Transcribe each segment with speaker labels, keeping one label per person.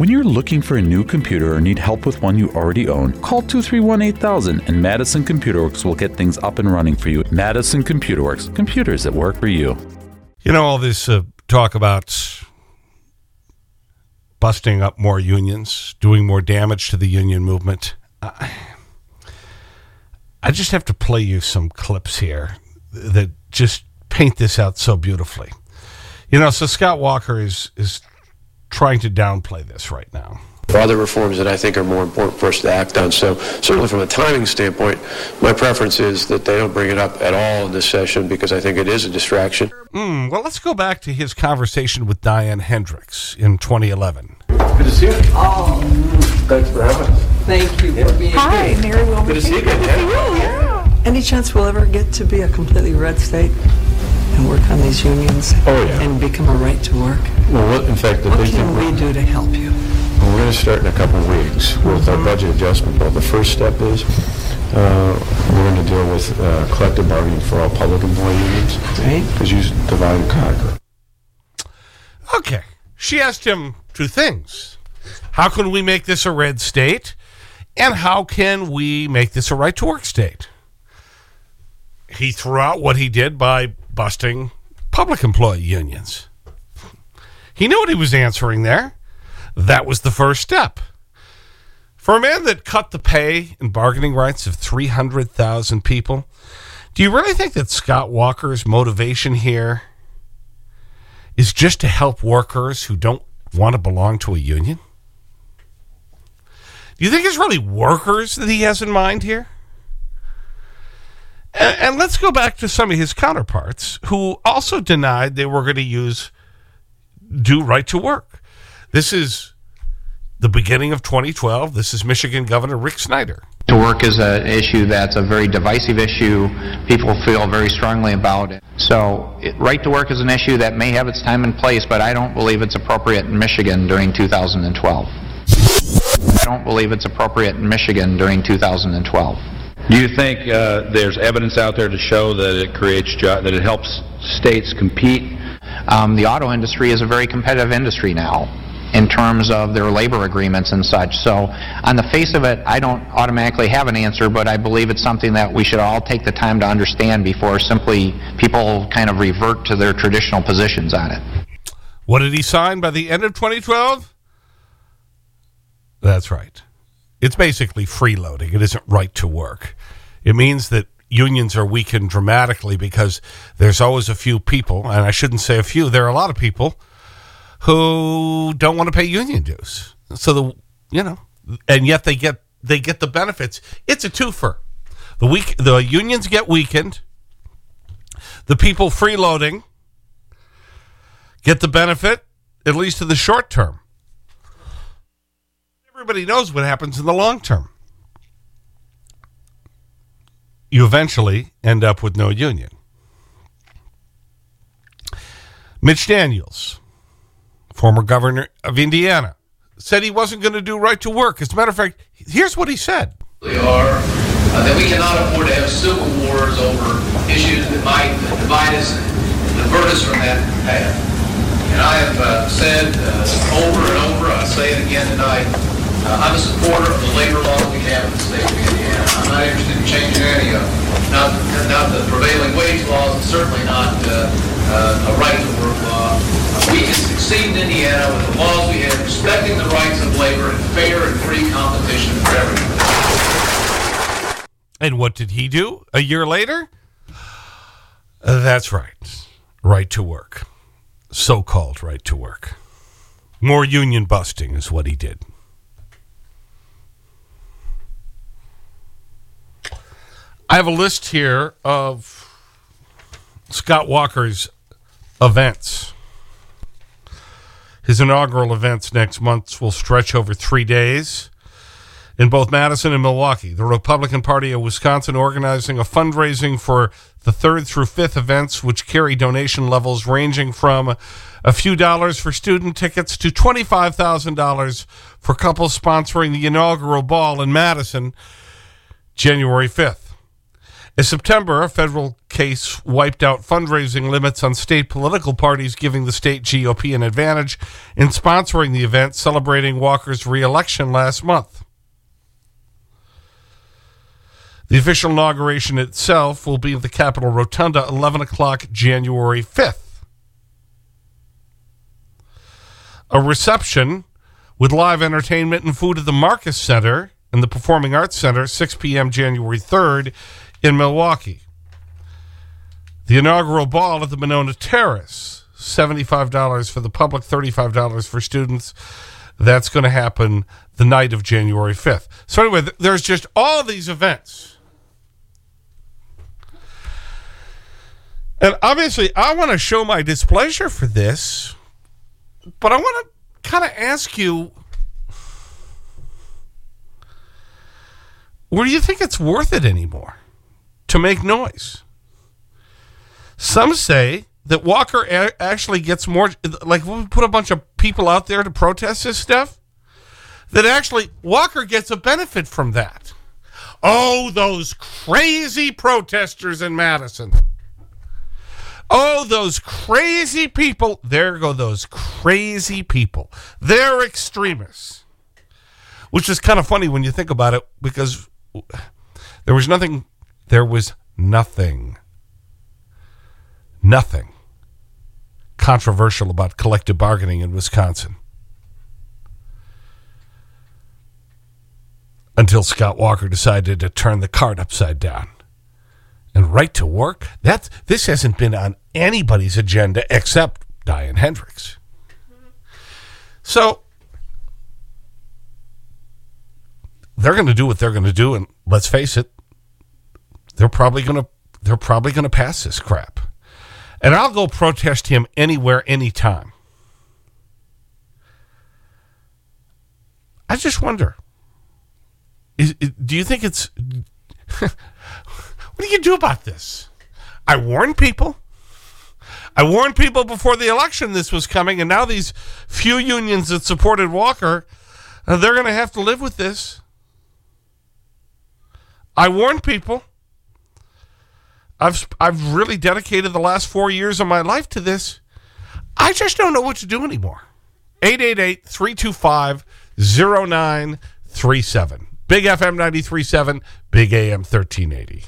Speaker 1: When you're looking for a new computer or need help with one you already own, call 231 8000 and Madison Computer Works will get things up and running for you. Madison Computer Works, computers that work for you.
Speaker 2: You know, all this uh, talk about busting up more unions, doing more damage to the union movement. I, I just have to play you some clips here that just paint this out so beautifully. You know, so Scott Walker is, is trying to downplay this right now.
Speaker 3: Other reforms that I think are more important for us to act on. So certainly from a timing standpoint, my preference is that they don't bring it up at all in this session because I think it is a distraction.
Speaker 2: Mm, well, let's go back to his conversation with Diane Hendricks in 2011.
Speaker 3: Good to see you. Oh, thanks for having us.
Speaker 4: Thank you for being
Speaker 5: Hi,
Speaker 4: here.
Speaker 5: Mary Wilmer.
Speaker 3: Good to see you again.
Speaker 5: Yeah.
Speaker 4: Any chance we'll ever get to be a completely red state and work on these unions?
Speaker 3: Oh, yeah.
Speaker 4: And become a right to work?
Speaker 3: Well, what- in fact, the
Speaker 4: What
Speaker 3: big
Speaker 4: can
Speaker 3: thing,
Speaker 4: we do to help you?
Speaker 3: well, we're going to start in a couple of weeks with our budget adjustment bill. The first step is uh, we're going to deal with uh, collective bargaining for all public employee unions.
Speaker 4: Right.
Speaker 3: Because you divide and conquer.
Speaker 2: Okay. She asked him two things. How can we make this a red state? And how can we make this a right to work state? He threw out what he did by busting public employee unions. He knew what he was answering there. That was the first step. For a man that cut the pay and bargaining rights of 300,000 people, do you really think that Scott Walker's motivation here is just to help workers who don't want to belong to a union? Do you think it's really workers that he has in mind here? And, and let's go back to some of his counterparts who also denied they were going to use do right to work. This is the beginning of 2012. This is Michigan Governor Rick Snyder.
Speaker 6: To work is an issue that's a very divisive issue. People feel very strongly about it. So, it, right to work is an issue that may have its time and place, but I don't believe it's appropriate in Michigan during 2012. I don't believe it's appropriate in Michigan during 2012.
Speaker 7: Do you think uh, there's evidence out there to show that it creates jo- that it helps states compete?
Speaker 6: Um, the auto industry is a very competitive industry now in terms of their labor agreements and such. So, on the face of it, I don't automatically have an answer, but I believe it's something that we should all take the time to understand before simply people kind of revert to their traditional positions on it.
Speaker 2: What did he sign by the end of 2012? That's right. It's basically freeloading. It isn't right to work. It means that unions are weakened dramatically because there's always a few people, and I shouldn't say a few, there are a lot of people who don't want to pay union dues. So the, you know, and yet they get, they get the benefits. It's a twofer. The weak, the unions get weakened. The people freeloading get the benefit, at least in the short term. Everybody knows what happens in the long term. You eventually end up with no union. Mitch Daniels, former governor of Indiana, said he wasn't going to do right to work. As a matter of fact, here's what he said.
Speaker 8: They are uh, that we cannot afford to have civil wars over issues that might divide us and divert us from that path. And I have uh, said uh, over and over, I say it again tonight, uh, I'm a supporter of the labor laws we have in the state of Indiana. I'm not interested in changing any of them. Not, not the prevailing wage laws, and certainly not uh, uh, a right to work law. We can succeed in Indiana with the laws we have, respecting the rights of labor and fair and free competition for everyone.
Speaker 2: And what did he do a year later? That's right. Right to work. So called right to work. More union busting is what he did. I have a list here of Scott Walker's events. His inaugural events next month will stretch over three days in both Madison and Milwaukee. The Republican Party of Wisconsin organizing a fundraising for the third through fifth events, which carry donation levels ranging from a few dollars for student tickets to $25,000 for couples sponsoring the inaugural ball in Madison January 5th. In September, a federal case wiped out fundraising limits on state political parties, giving the state GOP an advantage in sponsoring the event celebrating Walker's reelection last month. The official inauguration itself will be at the Capitol Rotunda, 11 o'clock, January 5th. A reception with live entertainment and food at the Marcus Center and the Performing Arts Center, 6 p.m. January 3rd in Milwaukee. The inaugural ball at the Monona Terrace, $75 for the public, $35 for students. That's going to happen the night of January 5th. So anyway, there's just all these events. And obviously, I want to show my displeasure for this, but I want to kind of ask you, where do you think it's worth it anymore to make noise? Some say that Walker actually gets more, like we put a bunch of people out there to protest this stuff, that actually Walker gets a benefit from that. Oh, those crazy protesters in Madison. Oh, those crazy people. There go those crazy people. They're extremists. Which is kind of funny when you think about it because there was nothing, there was nothing, nothing controversial about collective bargaining in Wisconsin. Until Scott Walker decided to turn the card upside down and right to work. That's, this hasn't been on anybody's agenda except Diane Hendricks. So they're going to do what they're going to do. And let's face it, they're probably going to, they're probably going to pass this crap. And I'll go protest him anywhere, anytime. I just wonder, is, do you think it's, what do you do about this? I warned people. I warned people before the election this was coming, and now these few unions that supported Walker, uh, they're going to have to live with this. I warned people. I've, I've really dedicated the last four years of my life to this. I just don't know what to do anymore. 888-325-0937. Big FM 93.7, Big AM 1380.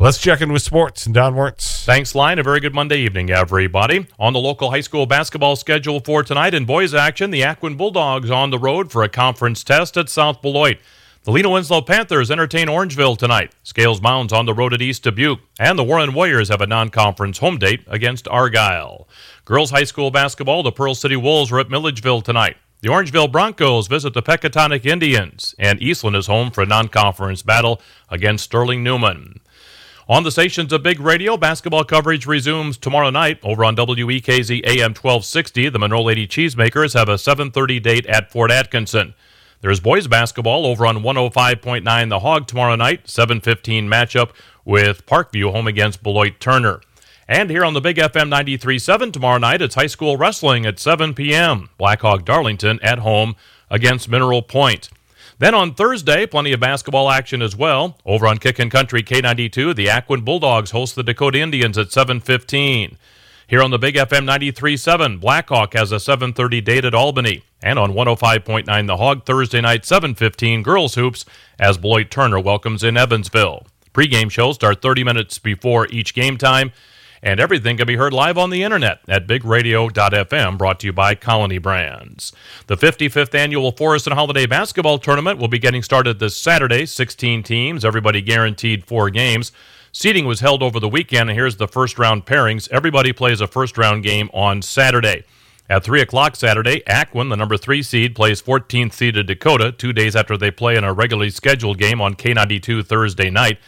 Speaker 2: Let's check in with sports and Don Wertz.
Speaker 5: Thanks, Line. A very good Monday evening, everybody. On the local high school basketball schedule for tonight in boys action, the Aquin Bulldogs on the road for a conference test at South Beloit. The Lena Winslow Panthers entertain Orangeville tonight. Scales Mounds on the road at East Dubuque. And the Warren Warriors have a non-conference home date against Argyle. Girls high school basketball, the Pearl City Wolves are at Milledgeville tonight. The Orangeville Broncos visit the Pecatonica Indians. And Eastland is home for a non-conference battle against Sterling Newman. On the stations of Big Radio, basketball coverage resumes tomorrow night over on WEKZ AM 1260. The Monroe Lady Cheesemakers have a 7:30 date at Fort Atkinson. There's boys basketball over on 105.9 The Hog tomorrow night, 7:15 matchup with Parkview home against Beloit Turner. And here on the Big FM 93.7 tomorrow night, it's high school wrestling at 7 p.m. Blackhawk Darlington at home against Mineral Point. Then on Thursday, plenty of basketball action as well. Over on Kickin' Country K92, the Aquin Bulldogs host the Dakota Indians at 7:15. Here on the Big FM 93.7, Blackhawk has a 7:30 date at Albany, and on 105.9 The Hog Thursday night 7:15 girls hoops as Beloit Turner welcomes in Evansville. Pre-game shows start 30 minutes before each game time. And everything can be heard live on the internet at bigradio.fm, brought to you by Colony Brands. The 55th annual Forreston Holiday Basketball Tournament will be getting started this Saturday. 16 teams, everybody guaranteed four games. Seeding was held over the weekend, and here's the first round pairings. Everybody plays a first round game on Saturday. At 3 o'clock Saturday, Aquin, the number 3 seed, plays 14th seeded Dakota two days after they play in a regularly scheduled game on K92 Thursday night.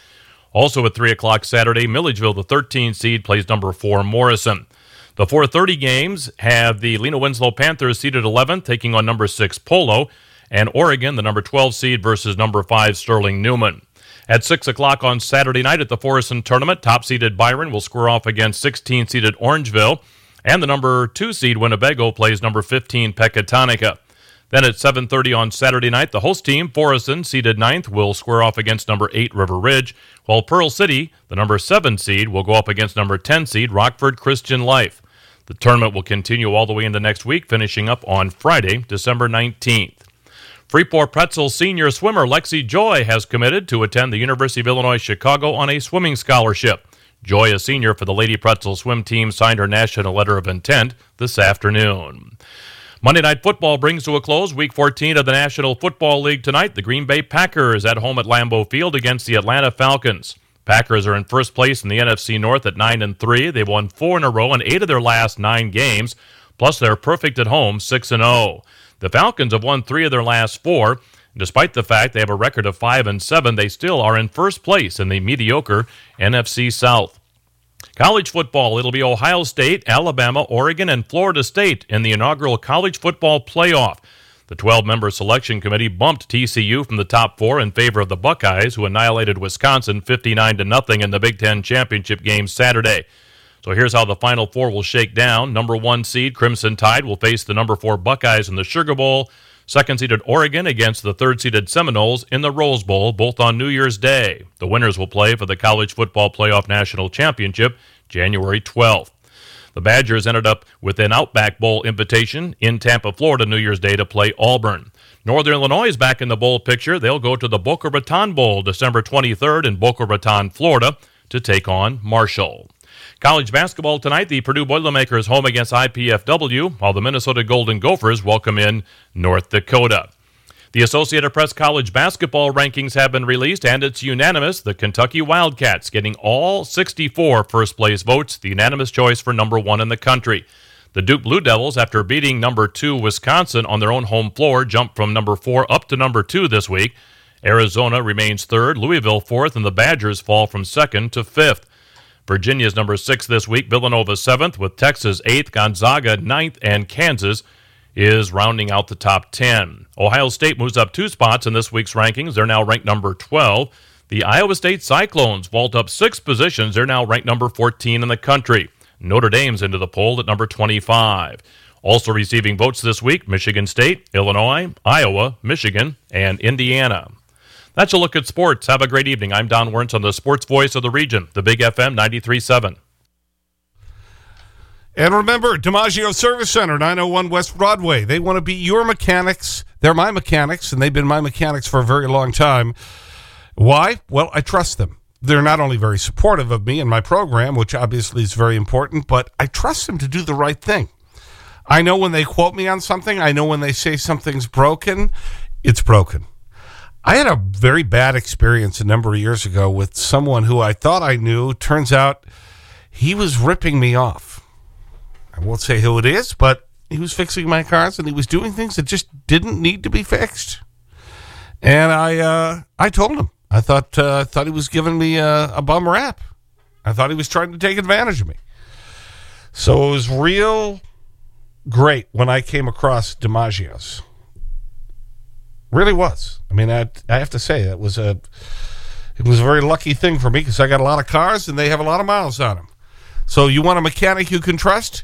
Speaker 5: Also at 3 o'clock Saturday, Milledgeville, the 13 seed, plays number 4 Morrison. The 4:30 games have the Lena Winslow Panthers seeded 11th, taking on number 6 Polo, and Oregon, the number 12 seed, versus number 5 Sterling Newman. At 6 o'clock on Saturday night at the Forreston Tournament, top seeded Byron will square off against 16 seeded Orangeville, and the number 2 seed Winnebago plays number 15 Pecatonica. Then at 7:30 on Saturday night, the host team, Forreston, seeded ninth, will square off against number 8 River Ridge, while Pearl City, the number 7 seed, will go up against number 10 seed Rockford Christian Life. The tournament will continue all the way into next week, finishing up on Friday, December 19th. Freeport Pretzel senior swimmer Lexi Joy has committed to attend the University of Illinois Chicago on a swimming scholarship. Joy, a senior for the Lady Pretzel swim team, signed her national letter of intent this afternoon. Monday Night Football brings to a close Week 14 of the National Football League tonight. The Green Bay Packers at home at Lambeau Field against the Atlanta Falcons. Packers are in first place in the NFC North at 9 and 3. They've won 4 in a row in 8 of their last 9 games, plus they're perfect at home, 6 and 0. The Falcons have won 3 of their last 4. Despite the fact they have a record of 5 and 7, they still are in first place in the mediocre NFC South. College football, it'll be Ohio State, Alabama, Oregon, and Florida State in the inaugural college football playoff. The 12 member selection committee bumped TCU from the top four in favor of the Buckeyes, who annihilated Wisconsin 59 0 in the Big Ten championship game Saturday. So here's how the Final Four will shake down. Number one seed Crimson Tide will face the number four Buckeyes in the Sugar Bowl. Second seeded Oregon against the third seeded Seminoles in the Rose Bowl, both on New Year's Day. The winners will play for the College Football Playoff National Championship January 12th. The Badgers ended up with an Outback Bowl invitation in Tampa, Florida, New Year's Day to play Auburn. Northern Illinois is back in the bowl picture. They'll go to the Boca Raton Bowl December 23rd in Boca Raton, Florida, to take on Marshall. College basketball tonight, the Purdue Boilermakers home against IPFW, while the Minnesota Golden Gophers welcome in North Dakota. The Associated Press College basketball rankings have been released, and it's unanimous. The Kentucky Wildcats getting all 64 first place votes, the unanimous choice for number one in the country. The Duke Blue Devils, after beating number two Wisconsin on their own home floor, jumped from number four up to number two this week. Arizona remains third, Louisville fourth, and the Badgers fall from second to fifth. Virginia's number six this week, Villanova seventh, with Texas eighth, Gonzaga ninth, and Kansas is rounding out the top 10. Ohio State moves up two spots in this week's rankings. They're now ranked number 12. The Iowa State Cyclones vault up six positions. They're now ranked number 14 in the country. Notre Dame's into the poll at number 25. Also receiving votes this week Michigan State, Illinois, Iowa, Michigan, and Indiana. That's a look at sports. Have a great evening. I'm Don Wernz on the sports voice of the region, the Big FM 93.7.
Speaker 2: And remember, DiMaggio Service Center, 901 West Broadway. They want to be your mechanics. They're my mechanics, and they've been my mechanics for a very long time. Why? Well, I trust them. They're not only very supportive of me and my program, which obviously is very important, but I trust them to do the right thing. I know when they quote me on something, I know when they say something's broken, it's broken. I had a very bad experience a number of years ago with someone who I thought I knew. Turns out he was ripping me off. I won't say who it is, but he was fixing my cars and he was doing things that just didn't need to be fixed. And I, uh, I told him. I thought, uh, thought he was giving me a, a bum rap. I thought he was trying to take advantage of me. So it was real great when I came across DiMaggio's. Really was. I mean, I, I have to say, that was a, it was a very lucky thing for me because I got a lot of cars and they have a lot of miles on them. So you want a mechanic you can trust?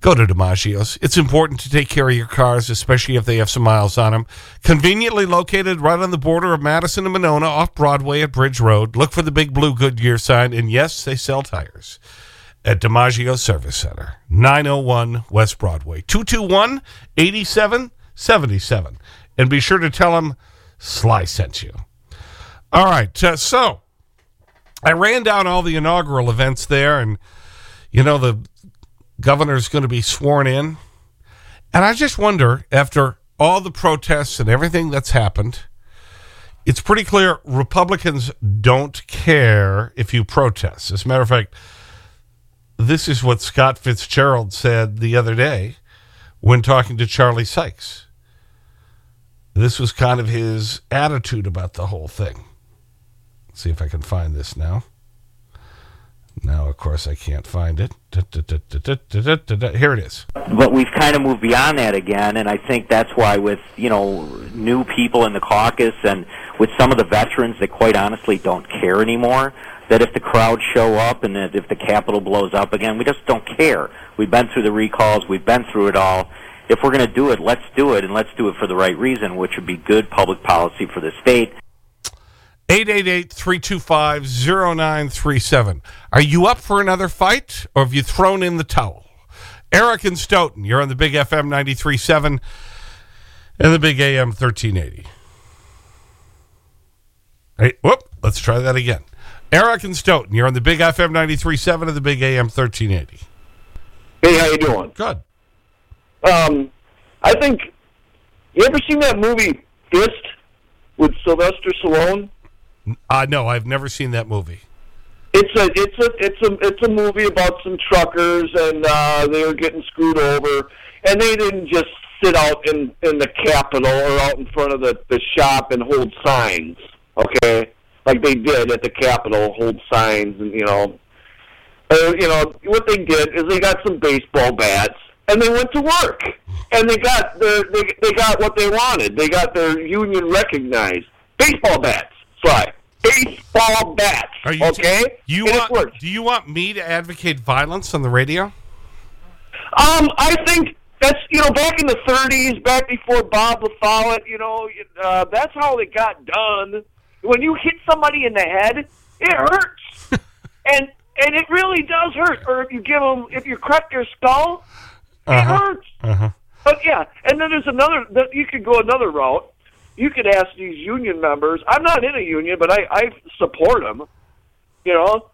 Speaker 2: Go to DiMaggio's. It's important to take care of your cars, especially if they have some miles on them. Conveniently located right on the border of Madison and Monona off Broadway at Bridge Road. Look for the big blue Goodyear sign. And yes, they sell tires at DiMaggio Service Center, 901 West Broadway, 221 8777 and be sure to tell him Sly sent you. All right, uh, so I ran down all the inaugural events there, and, you know, the governor's going to be sworn in. And I just wonder, after all the protests and everything that's happened, it's pretty clear Republicans don't care if you protest. As a matter of fact, this is what Scott Fitzgerald said the other day when talking to Charlie Sykes. This was kind of his attitude about the whole thing. Let's see if I can find this now. Now, of course, I can't find it. Here it is.
Speaker 9: But we've kind of moved beyond that again, and I think that's why with, you know, new people in the caucus and with some of the veterans that quite honestly don't care anymore, that if the crowds show up and that if the Capitol blows up again, we just don't care. We've been through the recalls, we've been through it all, if we're going to do it, let's do it, and let's do it for the right reason, which would be good public policy for the state.
Speaker 2: 888-325-0937. Are you up for another fight, or have you thrown in the towel? Eric and Stoughton, you're on the Big FM 93.7 and the Big AM 1380. Hey, whoop, let's try that again. Eric and Stoughton, you're on the Big FM 93.7 and the Big AM 1380.
Speaker 10: Hey, how you doing?
Speaker 2: Good.
Speaker 10: Um, I think you ever seen that movie Fist with Sylvester Stallone?
Speaker 2: Uh, no, I've never seen that movie.
Speaker 10: It's a it's a it's a it's a movie about some truckers and uh, they were getting screwed over, and they didn't just sit out in in the Capitol or out in front of the the shop and hold signs, okay, like they did at the Capitol, hold signs and you know, uh, you know what they did is they got some baseball bats and they went to work and they got their they they got what they wanted. They got their union recognized. Baseball bats, Sly. Baseball bats.
Speaker 2: Are you
Speaker 10: okay?
Speaker 2: you
Speaker 10: And
Speaker 2: want, do you want me to advocate violence on the radio?
Speaker 10: Um, I think that's you know back in the 30s, back before Bob LaFollette, you know, uh, that's how it got done. When you hit somebody in the head, it hurts, and and it really does hurt. Or if you give them, if you crack their skull, it
Speaker 2: Uh-huh.
Speaker 10: hurts.
Speaker 2: Uh-huh.
Speaker 10: But yeah, and then there's another. that You could go another route. You could ask these union members. I'm not in a union, but I I support them. You know,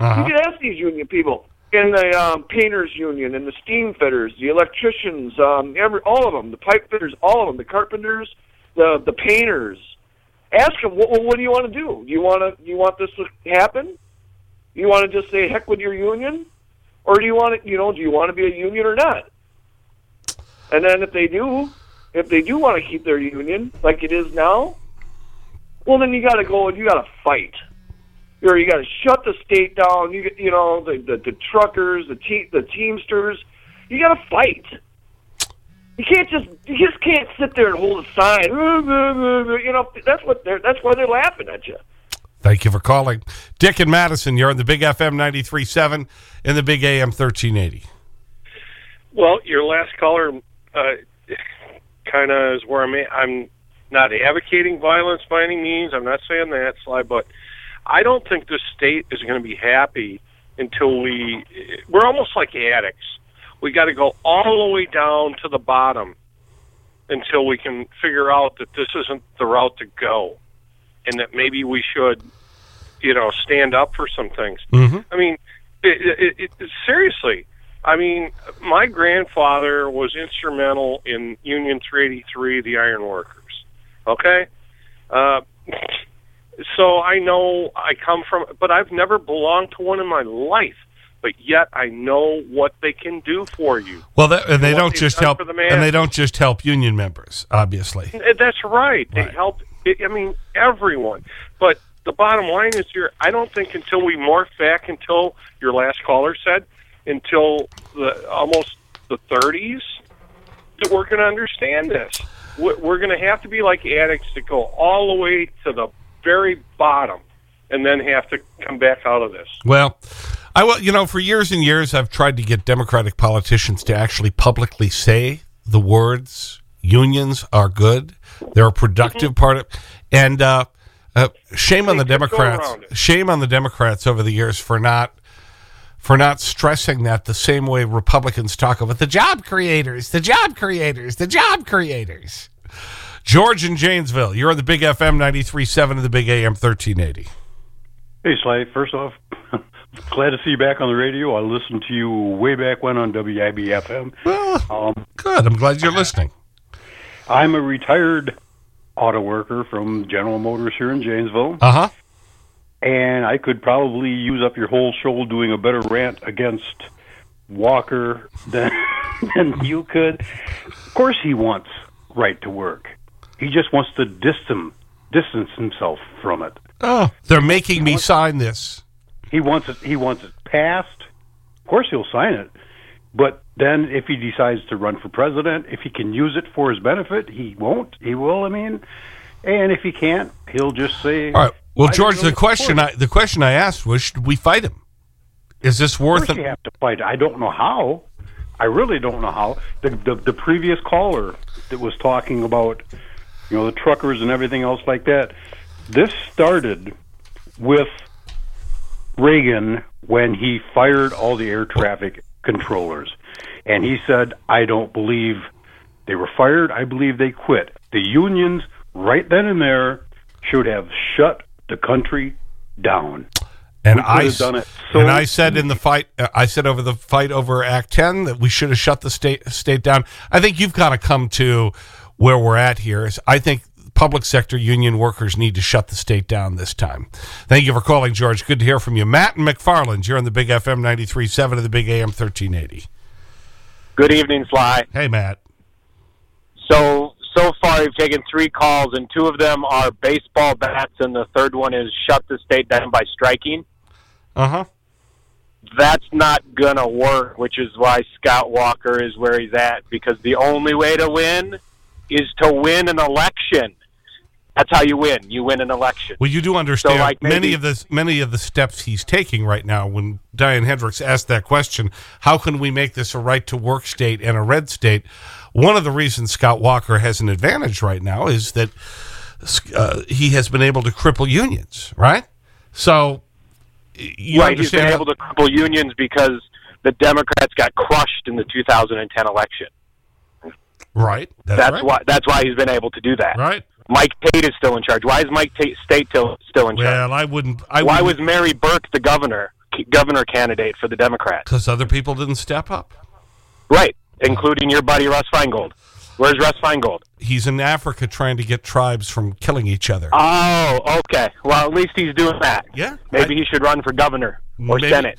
Speaker 2: Uh-huh.
Speaker 10: you could ask these union people in the um, painters union and the steam fitters, the electricians, um, every all of them, the pipe fitters, all of them, the carpenters, the the painters. Ask them what, what do you want to do? Do you want to do you want this to happen? You want to just say heck with your union, or do you want to you know do you want to be a union or not? And then if they do, if they do want to keep their union like it is now, well then you got to go and you got to fight or you got to shut the state down. You you know the the, the truckers, the te- the teamsters. You got to fight. You can't just you just can't sit there and hold a sign. You know that's what they're that's why they're laughing at you.
Speaker 2: Thank you for calling. Dick and Madison, you're on the Big FM 93.7 and the Big AM 1380.
Speaker 11: Well, your last caller uh, kind of is where I'm at. I'm not advocating violence by any means. I'm not saying that, Sly, but I don't think the state is going to be happy until we. We're almost like addicts. We got to go all the way down to the bottom until we can figure out that this isn't the route to go, and that maybe we should, you know, stand up for some things.
Speaker 2: Mhm.
Speaker 11: I mean, it, it, it, seriously. I mean, my grandfather was instrumental in Union 383, the Iron Workers. Okay, uh, so I know I come from, but I've never belonged to one in my life. But yet I know what they can do for you.
Speaker 2: Well, that, and they don't just help,
Speaker 11: for the man.
Speaker 2: and they don't just help union members, obviously.
Speaker 11: That's right. They help. I mean, everyone. But the bottom line is here. I don't think until we morph back until your last caller said until the almost the 30s that we're going to understand this. We're going to have to be like addicts to go all the way to the very bottom, and then have to come back out of this.
Speaker 2: Well, I will, you know, for years and years, I've tried to get Democratic politicians to actually publicly say the words unions are good. They're a productive part of, and uh, uh, shame on the Democrats. Shame on the Democrats over the years for not for not stressing that the same way Republicans talk about the job creators, the job creators, the job creators. George in Janesville, you're on the Big FM 93.7 and the Big AM 1380.
Speaker 12: Hey, Sly. First off, glad to see you back on the radio. I listened to you way back when on WIBA-FM.
Speaker 2: Well, good. I'm glad you're listening.
Speaker 12: I'm a retired auto worker from General Motors here in Janesville.
Speaker 2: Uh-huh.
Speaker 12: And I could probably use up your whole show doing a better rant against Walker than, than you could. Of course he wants right to work. He just wants to distance, distance himself from it.
Speaker 2: Oh, they're making me sign this.
Speaker 12: He wants it. He wants it passed. Of course, he'll sign it. But then, if he decides to run for president, if he can use it for his benefit, he won't. He will. I mean, and if he can't, he'll just say.
Speaker 2: All right. Well, George, the question I the question I asked was, should we fight him? Is this worth it?
Speaker 12: you have to fight. I don't know how. I really don't know how. The, the the previous caller that was talking about, you know, the truckers and everything else like that. This started with Reagan when he fired all the air traffic controllers, and he said, "I don't believe they were fired. I believe they quit." The unions, right then and there, should have shut the country down.
Speaker 2: And I,
Speaker 12: done it so
Speaker 2: and I said in the fight, uh, I said over the fight over Act 10 that we should have shut the state, state down. I think you've got to come to where we're at here. I think public sector union workers need to shut the state down this time. Thank you for calling, George. Good to hear from you. Matt and McFarland, you're on the Big FM 93.7 of the Big AM 1380.
Speaker 13: Good evening, Sly.
Speaker 2: Hey, Matt.
Speaker 13: So so far, you've taken three calls, and two of them are baseball bats, and the third one is shut the state down by striking.
Speaker 2: Uh-huh.
Speaker 13: That's not gonna work, which is why Scott Walker is where he's at. Because the only way to win is to win an election. That's how you win. You win an election.
Speaker 2: Well, you do understand
Speaker 13: So, like,
Speaker 2: many
Speaker 13: maybe-
Speaker 2: of the many of the steps he's taking right now. When Diane Hendricks asked that question, how can we make this a right to work state and a red state? One of the reasons Scott Walker has an advantage right now is that uh, he has been able to cripple unions, right? So, you
Speaker 13: right, he's been able to cripple unions because the Democrats got crushed in the 2010 election.
Speaker 2: right? That's,
Speaker 13: That's,
Speaker 2: right.
Speaker 13: why. That's why he's been able to do that.
Speaker 2: Right.
Speaker 13: Mike Tate is still in charge. Why is Mike Tate State still still in charge?
Speaker 2: Well, I wouldn't. I
Speaker 13: why was
Speaker 2: wouldn't-
Speaker 13: Mary Burke the governor governor candidate for the Democrats?
Speaker 2: Because other people didn't step up.
Speaker 13: Right, including your buddy Russ Feingold. Where's Russ Feingold?
Speaker 2: He's in Africa trying to get tribes from killing each other.
Speaker 13: Oh, okay. Well, at least he's doing that.
Speaker 2: Yeah.
Speaker 13: Maybe he should run for governor or
Speaker 2: Maybe.
Speaker 13: senate,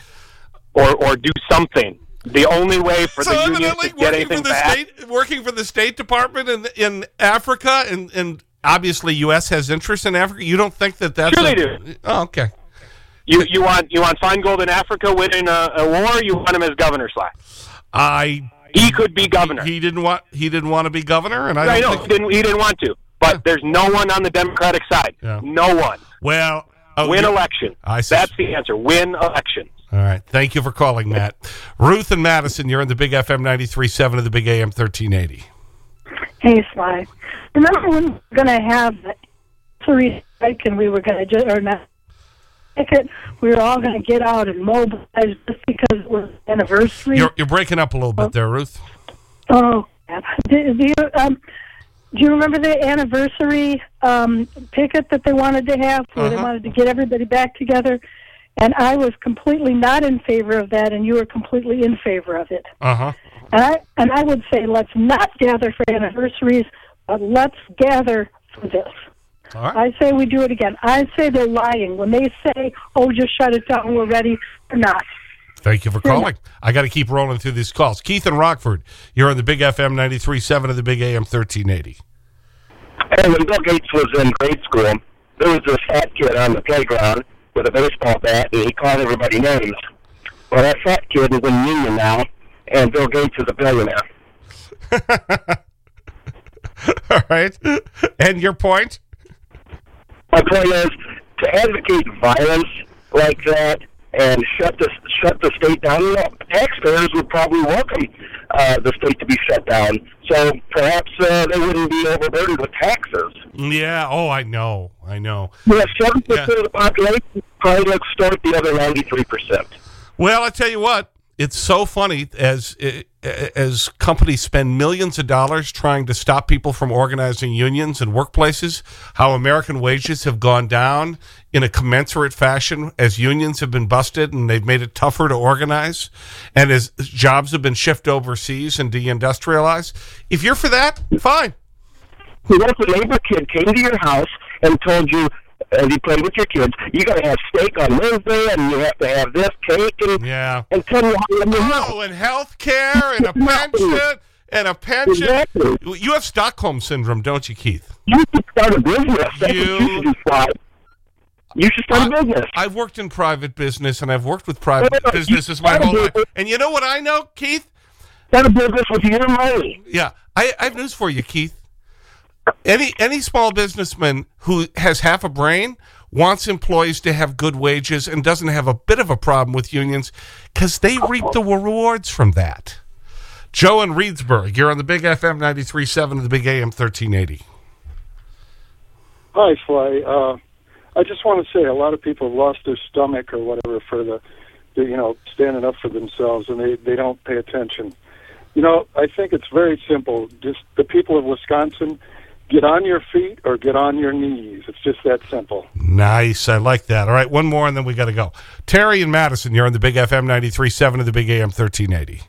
Speaker 13: or or do something. The only way for
Speaker 2: so
Speaker 13: the
Speaker 2: evidently
Speaker 13: to get
Speaker 2: working for
Speaker 13: anything
Speaker 2: the
Speaker 13: back.
Speaker 2: state, working for the State Department in in Africa, and and obviously U.S. has interest in Africa. You don't think that that's
Speaker 13: Sure
Speaker 2: a-
Speaker 13: they do.
Speaker 2: Oh, okay.
Speaker 13: You you want you want Feingold in Africa winning a, a war? You want him as governor, Sly?
Speaker 2: I
Speaker 13: he could be governor.
Speaker 2: He, didn't want he didn't want to be governor, and I don't think
Speaker 13: he didn't, he didn't want to. But there's no one on the Democratic side. No one.
Speaker 2: Well, oh,
Speaker 13: win election.
Speaker 2: I see.
Speaker 13: That's the answer. Win election.
Speaker 2: All right. Thank you for calling, Matt. Ruth and Madison, you're in the Big FM 93.7 of the Big AM 1380.
Speaker 14: Hey, Sly. Remember when we were going to have the three strike and we were going to just, or not, ticket, we were all going to get out and mobilize just because it was anniversary?
Speaker 2: You're, you're breaking up a little bit there, Ruth.
Speaker 14: Oh, crap. do, do you, um, do you remember the anniversary um, picket that they wanted to have where they
Speaker 2: Uh-huh.
Speaker 14: wanted to get everybody back together? And I was completely not in favor of that, and you were completely in favor of it.
Speaker 2: Uh-huh.
Speaker 14: And I and I would say let's not gather for anniversaries, but let's gather for this.
Speaker 2: All right.
Speaker 14: I say we do it again. I say they're lying when they say, "Oh, just shut it down. We're ready." They're not.
Speaker 2: Thank you for
Speaker 14: Yeah.
Speaker 2: calling. I got to keep rolling through these calls. Keith and Rockford, you're on the Big FM 93.7 of the Big AM 1380.
Speaker 15: Hey, when Bill Gates was in grade school, there was this fat kid on the playground with a baseball bat, and he called everybody names. Well, that fat kid is in the union now, and Bill Gates is a billionaire.
Speaker 2: All right. And your point?
Speaker 15: My point is to advocate violence like that and shut the shut the state down. Know, taxpayers would probably welcome uh, the state to be shut down, so perhaps uh, they wouldn't be overburdened with taxes.
Speaker 2: Yeah. Oh, I know. I know.
Speaker 15: Have seven percent of the population probably to extort the other ninety-three percent.
Speaker 2: Well, I tell you what, it's so funny as as companies spend millions of dollars trying to stop people from organizing unions and workplaces, how American wages have gone down in a commensurate fashion as unions have been busted and they've made it tougher to organize, and as jobs have been shifted overseas and deindustrialized. If you're for that, fine.
Speaker 15: What if a neighbor kid came to your house and told you, as you played with your kids, you got to have steak on Wednesday, and you have to have this cake, and
Speaker 2: yeah,
Speaker 15: and tell you how to live your house.
Speaker 2: Oh, and health care and a pension and a pension.
Speaker 15: Exactly.
Speaker 2: You have Stockholm syndrome, don't you, Keith?
Speaker 15: You should start a business. That's what you should do, You should start a business.
Speaker 2: I've worked in private business and I've worked with private
Speaker 15: no,
Speaker 2: businesses my
Speaker 15: start
Speaker 2: whole life. And you know what I know, Keith?
Speaker 15: Start a business with your money.
Speaker 2: Yeah, I, I have news for you, Keith. Any any small businessman who has half a brain wants employees to have good wages and doesn't have a bit of a problem with unions because they reap the rewards from that. Joe in Reedsburg, you're on the Big FM 93.7 and the Big AM 1380.
Speaker 16: Hi, Sly. Uh, I just want to say a lot of people have lost their stomach or whatever for the, the, you know, standing up for themselves, and they, they don't pay attention. You know, I think it's very simple. Just the people of Wisconsin, get on your feet or get on your knees. It's just that simple.
Speaker 2: Nice. I like that. All right, one more and then we got to go. Terry and Madison, you're on the Big FM 93.7 of the Big AM 1380.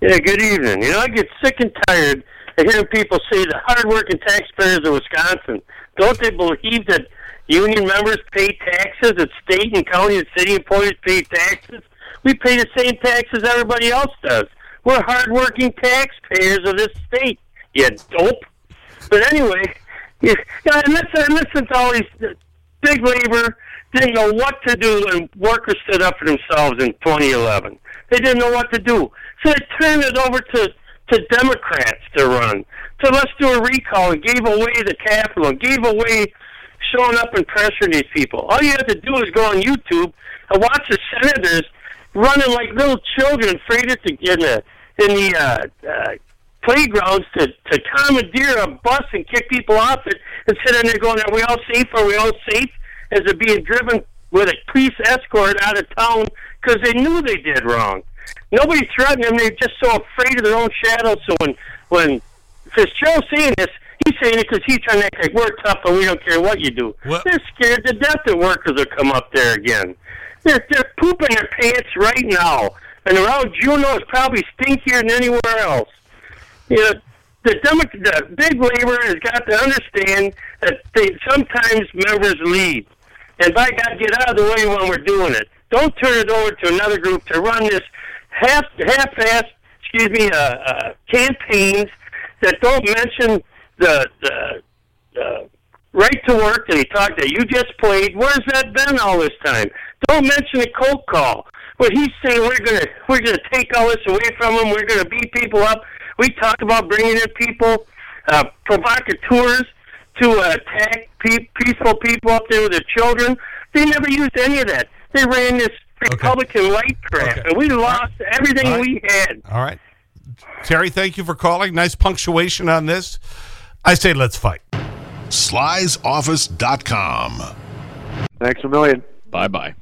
Speaker 17: Yeah, good evening. You know, I get sick and tired of hearing people say the hardworking taxpayers of Wisconsin, don't they believe that union members pay taxes, that state and county and city employees pay taxes? We pay the same taxes everybody else does. We're hardworking taxpayers of this state, you dope. But anyway, yeah, and listen, and to all these big labor didn't know what to do, and workers stood up for themselves in 2011. They didn't know what to do, so they turned it over to to Democrats to run. So let's do a recall and gave away the Capitol and gave away showing up and pressuring these people. All you have to do is go on YouTube and watch the senators running like little children, afraid to get in the in the uh, uh, playgrounds to to commandeer a bus and kick people off it and sit in there going, "Are we all safe? Are we all safe?" As they're being driven with a police escort out of town because they knew they did wrong. Nobody threatened them; they're just so afraid of their own shadows. So when when Fitzgerald's saying this, he's saying it because he's trying to act like we're tough and we don't care what you do. They're scared to death that workers will come up there again. They're they're pooping their pants right now, and around Juneau is probably stinkier than anywhere else. You know, the Demo- the big labor has got to understand that they sometimes members lead, and by God, get out of the way when we're doing it. Don't turn it over to another group to run this half half-ass, excuse me, uh, uh, campaigns that don't mention the the, the right to work that he talked that you just played. Where's that been all this time? Don't mention the cold call. But he's saying we're gonna we're gonna take all this away from them. We're gonna beat people up. We talked about bringing in people, uh, provocateurs to uh, attack pe- peaceful people up there with their children. They never used any of that. They ran this Republican light crap, and we lost everything
Speaker 2: All right.
Speaker 17: we had.
Speaker 2: All right. Terry, thank you for calling. Nice punctuation on this. I say let's fight.
Speaker 18: Slysoffice.com.
Speaker 19: Thanks a million.
Speaker 5: Bye bye.